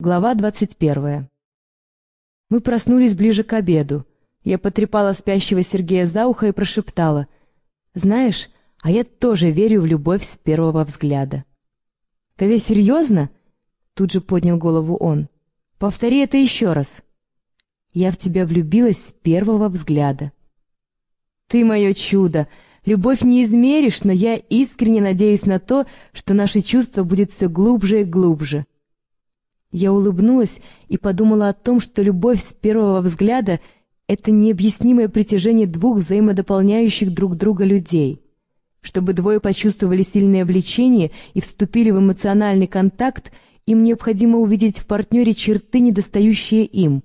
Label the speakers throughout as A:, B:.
A: Глава 21. Мы проснулись ближе к обеду. Я потрепала спящего Сергея за ухо и прошептала. «Знаешь, а я тоже верю в любовь с первого взгляда». «Ты это серьезно?» Тут же поднял голову он. «Повтори это еще раз». «Я в тебя влюбилась с первого взгляда». «Ты мое чудо! Любовь не измеришь, но я искренне надеюсь на то, что наше чувство будет все глубже и глубже». Я улыбнулась и подумала о том, что любовь с первого взгляда — это необъяснимое притяжение двух взаимодополняющих друг друга людей. Чтобы двое почувствовали сильное влечение и вступили в эмоциональный контакт, им необходимо увидеть в партнере черты, недостающие им.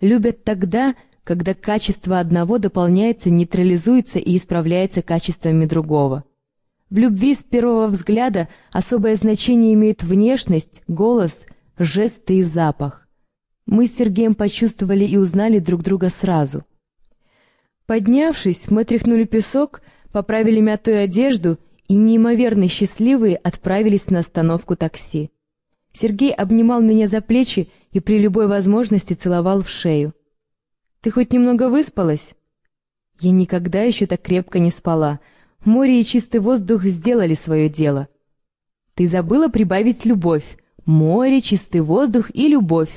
A: Любят тогда, когда качество одного дополняется, нейтрализуется и исправляется качествами другого. В любви с первого взгляда особое значение имеют внешность, голос — жесты и запах. Мы с Сергеем почувствовали и узнали друг друга сразу. Поднявшись, мы тряхнули песок, поправили мятую одежду и, неимоверно счастливые, отправились на остановку такси. Сергей обнимал меня за плечи и при любой возможности целовал в шею. «Ты хоть немного выспалась?» Я никогда еще так крепко не спала. Море и чистый воздух сделали свое дело. «Ты забыла прибавить любовь», море, чистый воздух и любовь.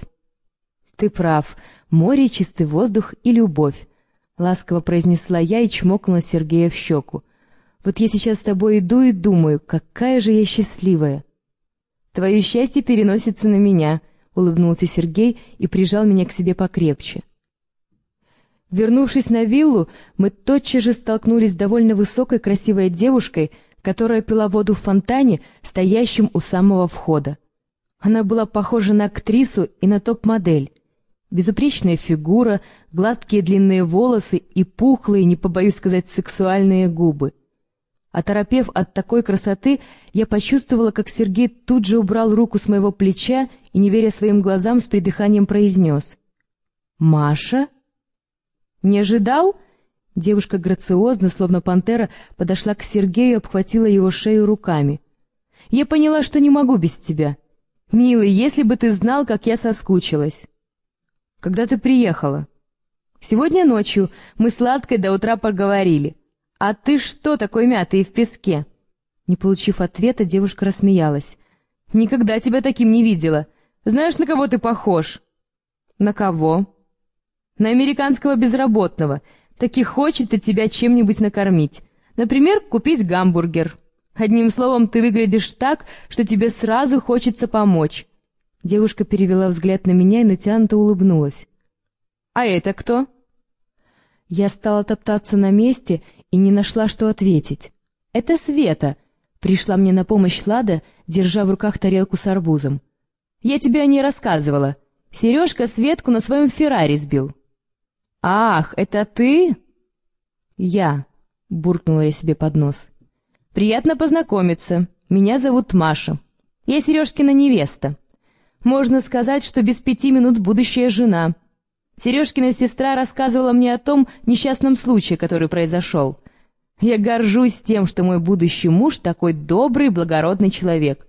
A: Ты прав, море, чистый воздух и любовь, ласково произнесла я и чмокнула Сергея в щеку. Вот я сейчас с тобой иду и думаю, какая же я счастливая. Твое счастье переносится на меня, улыбнулся Сергей и прижал меня к себе покрепче. Вернувшись на виллу, мы тотчас же столкнулись с довольно высокой красивой девушкой, которая пила воду в фонтане, стоящем у самого входа. Она была похожа на актрису и на топ-модель. Безупречная фигура, гладкие длинные волосы и пухлые, не побоюсь сказать, сексуальные губы. Оторопев от такой красоты, я почувствовала, как Сергей тут же убрал руку с моего плеча и, не веря своим глазам, с придыханием произнес. «Маша?» «Не ожидал?» Девушка грациозно, словно пантера, подошла к Сергею и обхватила его шею руками. «Я поняла, что не могу без тебя. «Милый, если бы ты знал, как я соскучилась!» «Когда ты приехала?» «Сегодня ночью мы сладкой до утра поговорили. А ты что такой мятый в песке?» Не получив ответа, девушка рассмеялась. «Никогда тебя таким не видела. Знаешь, на кого ты похож?» «На кого?» «На американского безработного. Таки хочется тебя чем-нибудь накормить. Например, купить гамбургер». Одним словом, ты выглядишь так, что тебе сразу хочется помочь». Девушка перевела взгляд на меня и натянуто улыбнулась. «А это кто?» Я стала топтаться на месте и не нашла, что ответить. «Это Света!» — пришла мне на помощь Лада, держа в руках тарелку с арбузом. «Я тебе о ней рассказывала. Сережка Светку на своем Феррари сбил». «Ах, это ты?» «Я», — буркнула я себе под нос. «Приятно познакомиться. Меня зовут Маша. Я Сережкина невеста. Можно сказать, что без пяти минут будущая жена. Сережкина сестра рассказывала мне о том несчастном случае, который произошел. Я горжусь тем, что мой будущий муж такой добрый, благородный человек.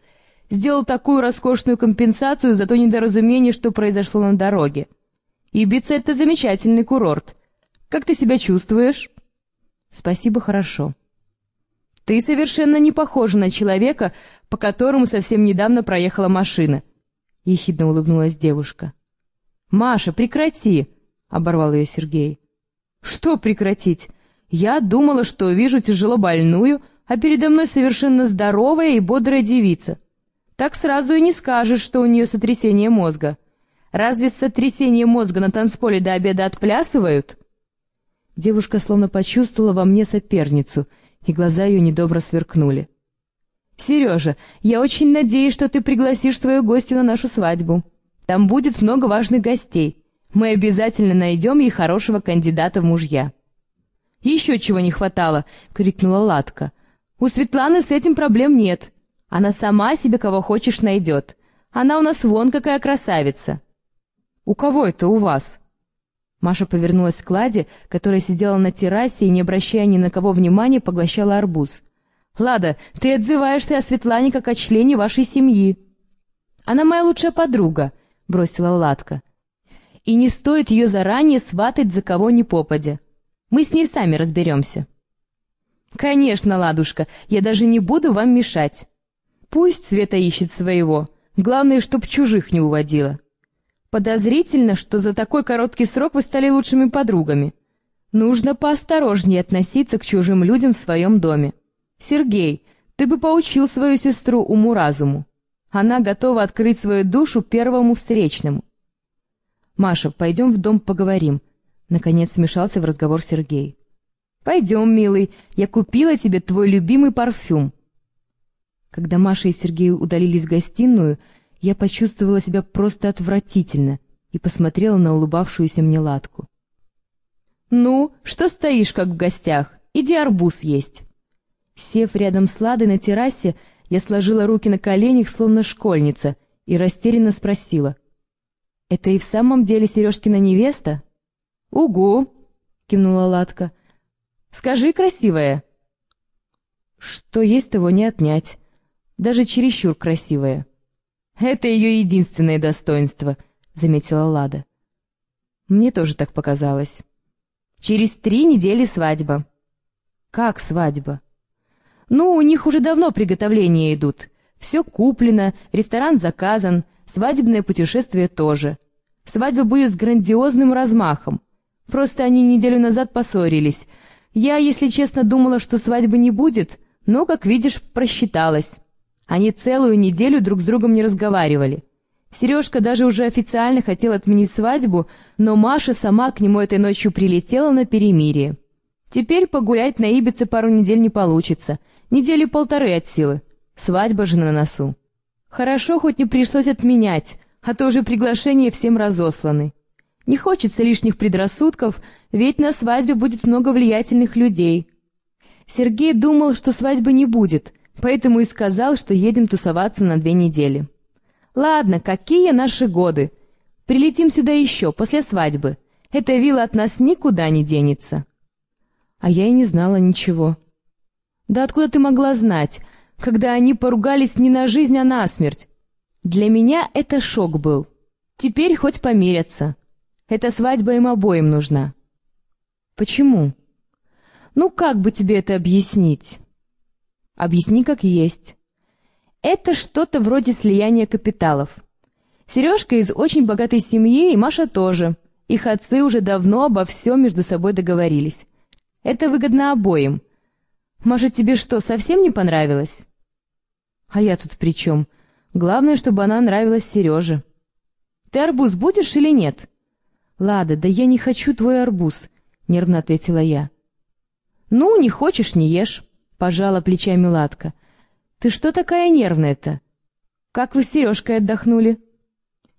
A: Сделал такую роскошную компенсацию за то недоразумение, что произошло на дороге. Ибица — это замечательный курорт. Как ты себя чувствуешь?» «Спасибо, хорошо». Ты совершенно не похожа на человека, по которому совсем недавно проехала машина. Ехидно улыбнулась девушка. Маша, прекрати, оборвал ее Сергей. Что прекратить? Я думала, что вижу тяжело больную, а передо мной совершенно здоровая и бодрая девица. Так сразу и не скажешь, что у нее сотрясение мозга. Разве с сотрясением мозга на танцполе до обеда отплясывают? Девушка словно почувствовала во мне соперницу — и глаза ее недобро сверкнули. «Сережа, я очень надеюсь, что ты пригласишь свою гостью на нашу свадьбу. Там будет много важных гостей. Мы обязательно найдем ей хорошего кандидата в мужья». «Еще чего не хватало!» — крикнула Ладка. «У Светланы с этим проблем нет. Она сама себе кого хочешь найдет. Она у нас вон какая красавица». «У кого это у вас?» Маша повернулась к Ладе, которая сидела на террасе и, не обращая ни на кого внимания, поглощала арбуз. «Лада, ты отзываешься о Светлане как о члене вашей семьи». Она моя лучшая подруга», — бросила Ладка. «И не стоит ее заранее сватать за кого ни попадя. Мы с ней сами разберемся». «Конечно, ладушка, я даже не буду вам мешать. Пусть Света ищет своего, главное, чтоб чужих не уводила. Подозрительно, что за такой короткий срок вы стали лучшими подругами. Нужно поосторожнее относиться к чужим людям в своем доме. Сергей, ты бы поучил свою сестру уму-разуму. Она готова открыть свою душу первому встречному. «Маша, пойдем в дом поговорим», — наконец вмешался в разговор Сергей. «Пойдем, милый, я купила тебе твой любимый парфюм». Когда Маша и Сергей удалились в гостиную, я почувствовала себя просто отвратительно и посмотрела на улыбавшуюся мне Ладку. «Ну, что стоишь, как в гостях? Иди арбуз есть». Сев рядом с Ладой на террасе, я сложила руки на коленях, словно школьница, и растерянно спросила. «Это и в самом деле Сережкина невеста?» «Угу!» — кивнула Ладка. Скажи, красивая!» «Что есть, того не отнять. Даже чересчур красивая». «Это ее единственное достоинство», — заметила Лада. «Мне тоже так показалось». «Через три недели свадьба». «Как свадьба?» «Ну, у них уже давно приготовления идут. Все куплено, ресторан заказан, свадебное путешествие тоже. Свадьба будет с грандиозным размахом. Просто они неделю назад поссорились, я, если честно, думала, что свадьбы не будет, но, как видишь, просчиталась. Они целую неделю друг с другом не разговаривали. Сережка даже уже официально хотел отменить свадьбу, но Маша сама к нему этой ночью прилетела на перемирие. Теперь погулять на Ибице пару недель не получится. Недели полторы от силы. Свадьба же на носу. Хорошо, хоть не пришлось отменять, а то уже приглашения всем разосланы. Не хочется лишних предрассудков, ведь на свадьбе будет много влиятельных людей. Сергей думал, что свадьбы не будет, поэтому и сказал, что едем тусоваться на две недели. Ладно, какие наши годы? Прилетим сюда еще, после свадьбы. Эта вилла от нас никуда не денется. А я и не знала ничего. Да откуда ты могла знать, когда они поругались не на жизнь, а на смерть? Для меня это шок был. Теперь хоть помирятся. Эта свадьба им обоим нужна. Почему? Ну, как бы тебе это объяснить? Объясни, как есть. Это что-то вроде слияния капиталов. Сережка из очень богатой семьи, и Маша тоже. Их отцы уже давно обо всем между собой договорились. Это выгодно обоим. Может, тебе что, совсем не понравилось? А я тут при чем? Главное, чтобы она нравилась Сереже. Ты арбуз будешь или нет? «Лада, да я не хочу твой арбуз», — нервно ответила я. «Ну, не хочешь, не ешь», — пожала плечами Ладка. «Ты что такая нервная-то? Как вы с Сережкой отдохнули?»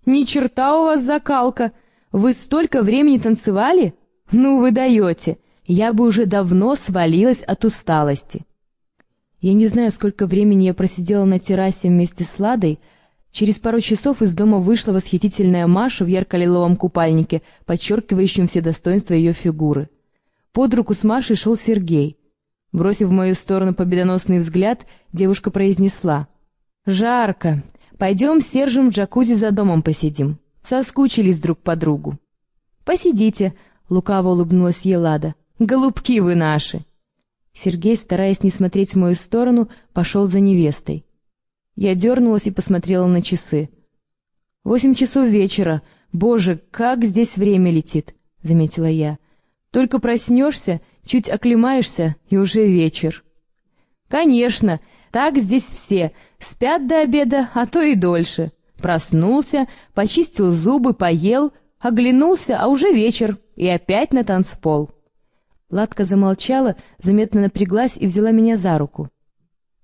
A: «Ни черта у вас закалка! Вы столько времени танцевали? Ну, вы даете! Я бы уже давно свалилась от усталости!» Я не знаю, сколько времени я просидела на террасе вместе с Ладой, — Через пару часов из дома вышла восхитительная Маша в ярко-лиловом купальнике, подчеркивающем все достоинства ее фигуры. Под руку с Машей шел Сергей. Бросив в мою сторону победоносный взгляд, девушка произнесла. «Жарко. Пойдем с Сержем в джакузи за домом посидим. Соскучились друг по другу». «Посидите», — лукаво улыбнулась Елада. «Голубки вы наши!» Сергей, стараясь не смотреть в мою сторону, пошел за невестой. Я дернулась и посмотрела на часы. «Восемь часов вечера. Боже, как здесь время летит!» — заметила я. «Только проснешься, чуть оклемаешься, и уже вечер». «Конечно, так здесь все. Спят до обеда, а то и дольше. Проснулся, почистил зубы, поел, оглянулся, а уже вечер, и опять на танцпол». Ладка замолчала, заметно напряглась и взяла меня за руку.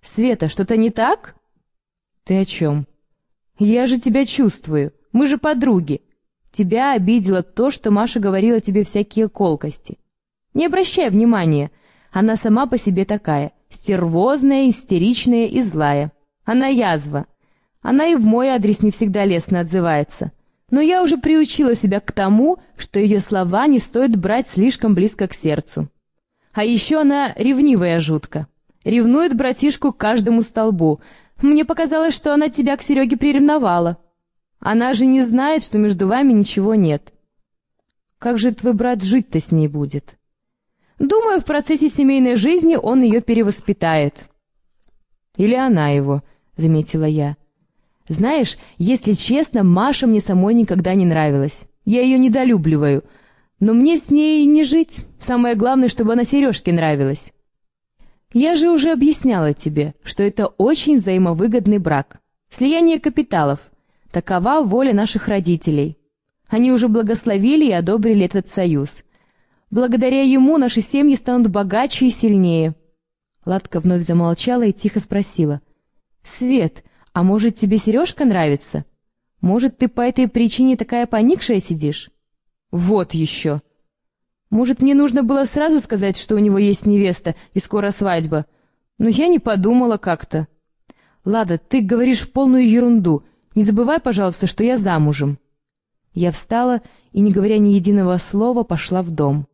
A: «Света, что-то не так?» «Ты о чем?» «Я же тебя чувствую. Мы же подруги. Тебя обидело то, что Маша говорила тебе всякие колкости. Не обращай внимания. Она сама по себе такая. Стервозная, истеричная и злая. Она язва. Она и в мой адрес не всегда лестно отзывается. Но я уже приучила себя к тому, что ее слова не стоит брать слишком близко к сердцу. А еще она ревнивая жутко. Ревнует братишку к каждому столбу, Мне показалось, что она тебя к Сереге приревновала. Она же не знает, что между вами ничего нет. Как же твой брат жить-то с ней будет? Думаю, в процессе семейной жизни он ее перевоспитает. Или она его, — заметила я. Знаешь, если честно, Маша мне самой никогда не нравилась. Я ее недолюбливаю. Но мне с ней не жить. Самое главное, чтобы она Сережке нравилась. Я же уже объясняла тебе, что это очень взаимовыгодный брак. Слияние капиталов. Такова воля наших родителей. Они уже благословили и одобрили этот союз. Благодаря ему наши семьи станут богаче и сильнее. Ладка вновь замолчала и тихо спросила. «Свет, а может, тебе Сережка нравится? Может, ты по этой причине такая поникшая сидишь? Вот еще. Может, мне нужно было сразу сказать, что у него есть невеста и скоро свадьба. Но я не подумала как-то. Лада, ты говоришь полную ерунду. Не забывай, пожалуйста, что я замужем. Я встала и, не говоря ни единого слова, пошла в дом.